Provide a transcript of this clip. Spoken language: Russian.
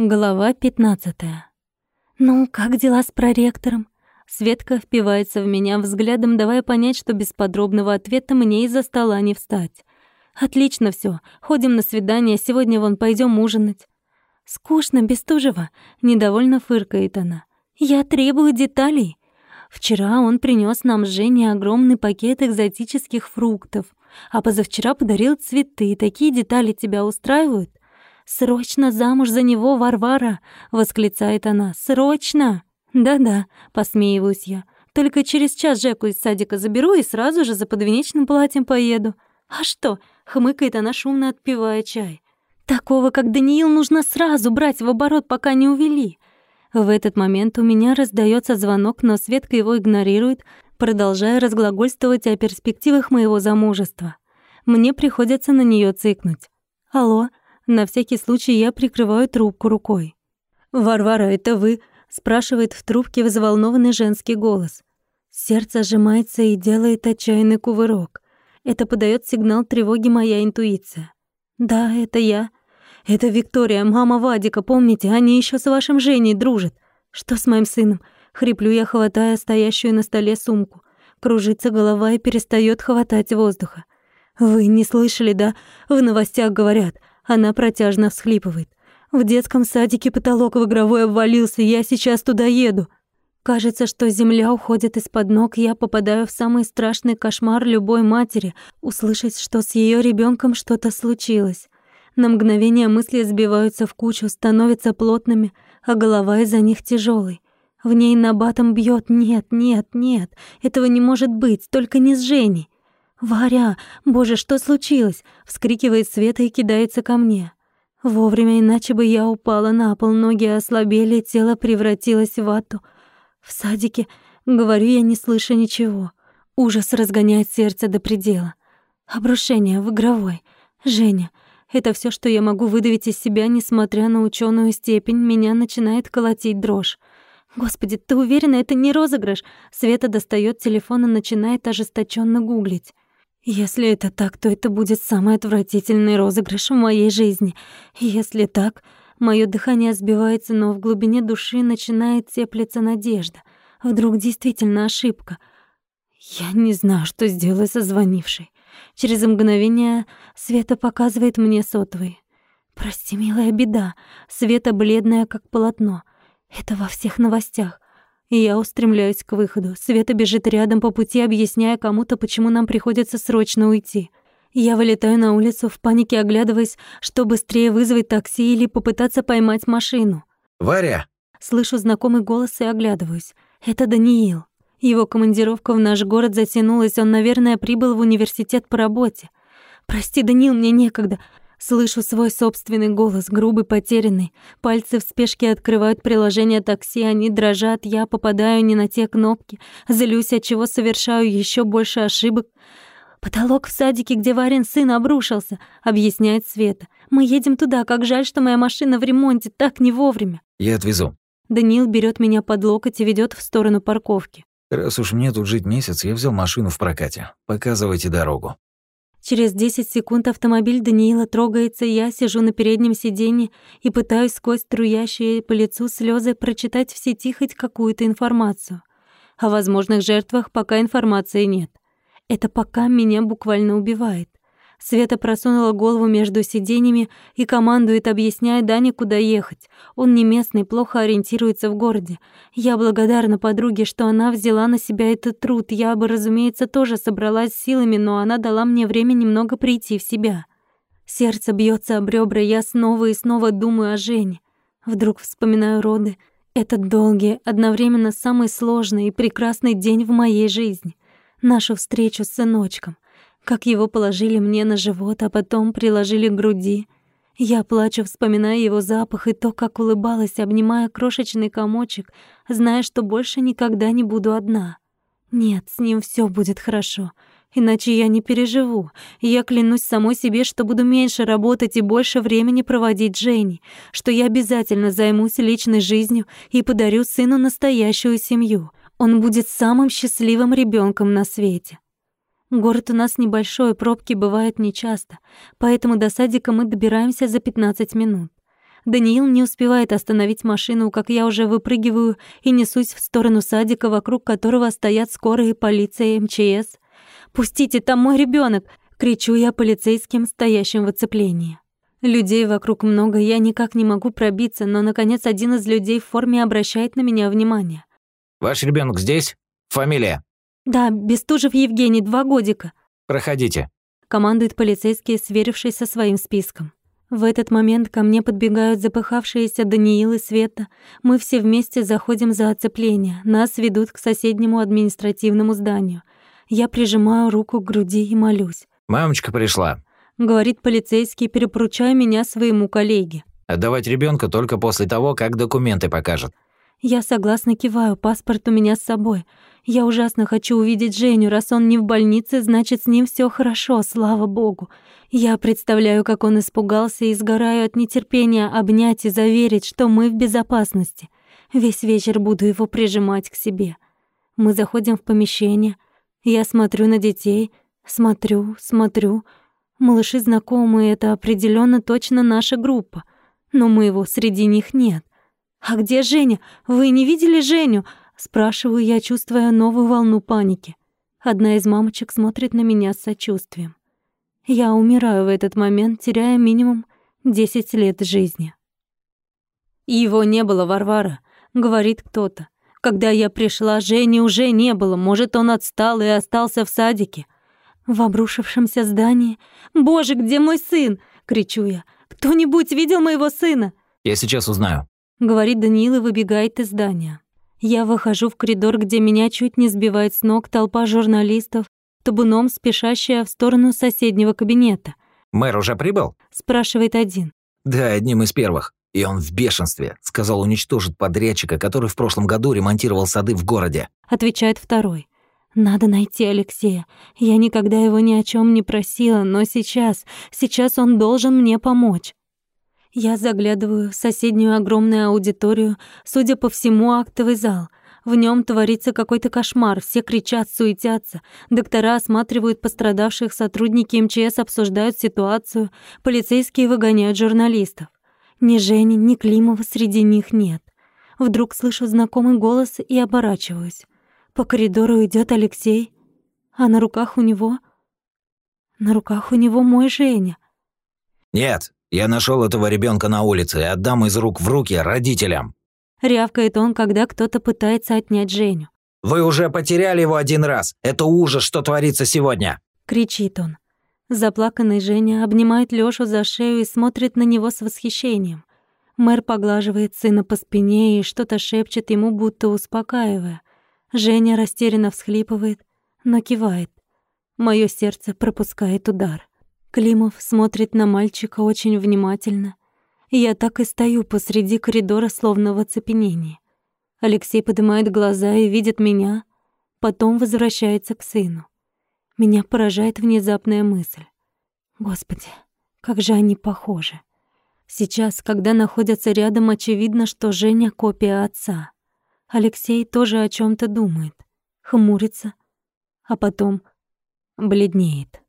Глава 15. «Ну, как дела с проректором?» Светка впивается в меня взглядом, давая понять, что без подробного ответа мне из-за стола не встать. «Отлично все. Ходим на свидание, сегодня вон пойдем ужинать». «Скучно, Бестужева», — недовольно фыркает она. «Я требую деталей». Вчера он принес нам с Женей огромный пакет экзотических фруктов, а позавчера подарил цветы. Такие детали тебя устраивают? «Срочно замуж за него, Варвара!» — восклицает она. «Срочно!» «Да-да», — посмеиваюсь я. «Только через час Жеку из садика заберу и сразу же за подвенечным платьем поеду». «А что?» — хмыкает она, шумно отпивая чай. «Такого, как Даниил, нужно сразу брать в оборот, пока не увели». В этот момент у меня раздается звонок, но Светка его игнорирует, продолжая разглагольствовать о перспективах моего замужества. Мне приходится на нее цикнуть. «Алло», на всякий случай я прикрываю трубку рукой. «Варвара, это вы?» — спрашивает в трубке взволнованный женский голос. Сердце сжимается и делает отчаянный кувырок. Это подает сигнал тревоги моя интуиция. «Да, это я. Это Виктория, мама Вадика, помните, они еще с вашим Женей дружат. Что с моим сыном?» Хриплю я, хватая стоящую на столе сумку. Кружится голова и перестает хватать воздуха. «Вы не слышали, да? В новостях говорят. Она протяжно всхлипывает. В детском садике потолок в игровой обвалился, я сейчас туда еду. Кажется, что земля уходит из-под ног, я попадаю в самый страшный кошмар любой матери, услышать, что с ее ребенком что-то случилось. На мгновение мысли сбиваются в кучу, становятся плотными, а голова из-за них тяжелой. В ней набатом бьет «нет, нет, нет, этого не может быть, только не с Женей». «Варя! Боже, что случилось?» — вскрикивает Света и кидается ко мне. Вовремя, иначе бы я упала на пол, ноги ослабели, тело превратилось в вату. В садике, говорю я, не слыша ничего. Ужас разгоняет сердце до предела. Обрушение в игровой. Женя. Это все, что я могу выдавить из себя, несмотря на ученую степень, меня начинает колотить дрожь. Господи, ты уверена, это не розыгрыш? Света достает телефон и начинает ожесточенно гуглить. Если это так, то это будет самый отвратительный розыгрыш в моей жизни. Если так, моё дыхание сбивается, но в глубине души начинает теплиться надежда. Вдруг действительно ошибка. Я не знаю, что сделаю со звонившей. Через мгновение Света показывает мне сотовый. «Прости, милая беда. Света бледная, как полотно. Это во всех новостях и я устремляюсь к выходу. Света бежит рядом по пути, объясняя кому-то, почему нам приходится срочно уйти. Я вылетаю на улицу в панике, оглядываясь, что быстрее вызвать такси или попытаться поймать машину. «Варя!» Слышу знакомый голос и оглядываюсь. Это Даниил. Его командировка в наш город затянулась, он, наверное, прибыл в университет по работе. «Прости, Даниил, мне некогда. Слышу свой собственный голос, грубый, потерянный. Пальцы в спешке открывают приложение такси, они дрожат, я попадаю не на те кнопки, злюсь, от чего совершаю еще больше ошибок. «Потолок в садике, где Варин сын, обрушился», — объясняет Света. «Мы едем туда, как жаль, что моя машина в ремонте, так не вовремя». «Я отвезу». Даниил берет меня под локоть и ведет в сторону парковки. «Раз уж мне тут жить месяц, я взял машину в прокате. Показывайте дорогу». Через 10 секунд автомобиль Даниила трогается, я сижу на переднем сиденье и пытаюсь сквозь струящие по лицу слезы прочитать в сети хоть какую-то информацию. О возможных жертвах пока информации нет. Это пока меня буквально убивает. Света просунула голову между сиденьями и командует, объясняя Дане, куда ехать. Он не местный, плохо ориентируется в городе. Я благодарна подруге, что она взяла на себя этот труд. Я бы, разумеется, тоже собралась силами, но она дала мне время немного прийти в себя. Сердце бьется об ребра, я снова и снова думаю о Жене. Вдруг вспоминаю роды. Этот долгий, одновременно самый сложный и прекрасный день в моей жизни. Нашу встречу с сыночком — как его положили мне на живот, а потом приложили к груди. Я плачу, вспоминая его запах и то, как улыбалась, обнимая крошечный комочек, зная, что больше никогда не буду одна. Нет, с ним все будет хорошо, иначе я не переживу. Я клянусь самой себе, что буду меньше работать и больше времени проводить с Женей, что я обязательно займусь личной жизнью и подарю сыну настоящую семью. Он будет самым счастливым ребенком на свете. Город у нас небольшой, пробки бывают нечасто, поэтому до садика мы добираемся за 15 минут. Даниил не успевает остановить машину, как я уже выпрыгиваю и несусь в сторону садика, вокруг которого стоят скорые, полиция и МЧС. «Пустите, там мой ребенок! кричу я полицейским, стоящим в оцеплении. Людей вокруг много, я никак не могу пробиться, но, наконец, один из людей в форме обращает на меня внимание. «Ваш ребенок здесь? Фамилия?» «Да, Бестужев Евгений, два годика». «Проходите», — командует полицейский, сверившись со своим списком. В этот момент ко мне подбегают запыхавшиеся Даниил и Света. Мы все вместе заходим за оцепление. Нас ведут к соседнему административному зданию. Я прижимаю руку к груди и молюсь. «Мамочка пришла», — говорит полицейский, перепоручая меня своему коллеге. «Отдавать ребенка только после того, как документы покажет». Я согласно киваю, паспорт у меня с собой. Я ужасно хочу увидеть Женю, раз он не в больнице, значит, с ним все хорошо, слава богу. Я представляю, как он испугался и сгораю от нетерпения обнять и заверить, что мы в безопасности. Весь вечер буду его прижимать к себе. Мы заходим в помещение. Я смотрю на детей, смотрю, смотрю. Малыши знакомые, это определенно точно наша группа. Но моего среди них нет. «А где Женя? Вы не видели Женю?» Спрашиваю я, чувствуя новую волну паники. Одна из мамочек смотрит на меня с сочувствием. Я умираю в этот момент, теряя минимум 10 лет жизни. «Его не было, Варвара», — говорит кто-то. «Когда я пришла, Жени уже не было. Может, он отстал и остался в садике». В обрушившемся здании «Боже, где мой сын?» — кричу я. «Кто-нибудь видел моего сына?» «Я сейчас узнаю», — говорит Даниил и выбегает из здания. Я выхожу в коридор, где меня чуть не сбивает с ног толпа журналистов, табуном спешащая в сторону соседнего кабинета. «Мэр уже прибыл?» — спрашивает один. «Да, одним из первых. И он в бешенстве. Сказал уничтожить подрядчика, который в прошлом году ремонтировал сады в городе». Отвечает второй. «Надо найти Алексея. Я никогда его ни о чем не просила, но сейчас, сейчас он должен мне помочь». Я заглядываю в соседнюю огромную аудиторию, судя по всему, актовый зал. В нем творится какой-то кошмар, все кричат, суетятся. Доктора осматривают пострадавших, сотрудники МЧС обсуждают ситуацию, полицейские выгоняют журналистов. Ни Жени, ни Климова среди них нет. Вдруг слышу знакомый голос и оборачиваюсь. По коридору идет Алексей, а на руках у него... На руках у него мой Женя. «Нет, я нашел этого ребенка на улице и отдам из рук в руки родителям. Рявкает он, когда кто-то пытается отнять Женю. Вы уже потеряли его один раз. Это ужас, что творится сегодня. Кричит он. Заплаканный Женя обнимает Лёшу за шею и смотрит на него с восхищением. Мэр поглаживает сына по спине и что-то шепчет ему, будто успокаивая. Женя растерянно всхлипывает, но кивает. Моё сердце пропускает удар. Климов смотрит на мальчика очень внимательно. Я так и стою посреди коридора, словно в оцепенении. Алексей поднимает глаза и видит меня, потом возвращается к сыну. Меня поражает внезапная мысль. Господи, как же они похожи. Сейчас, когда находятся рядом, очевидно, что Женя — копия отца. Алексей тоже о чем то думает, хмурится, а потом бледнеет.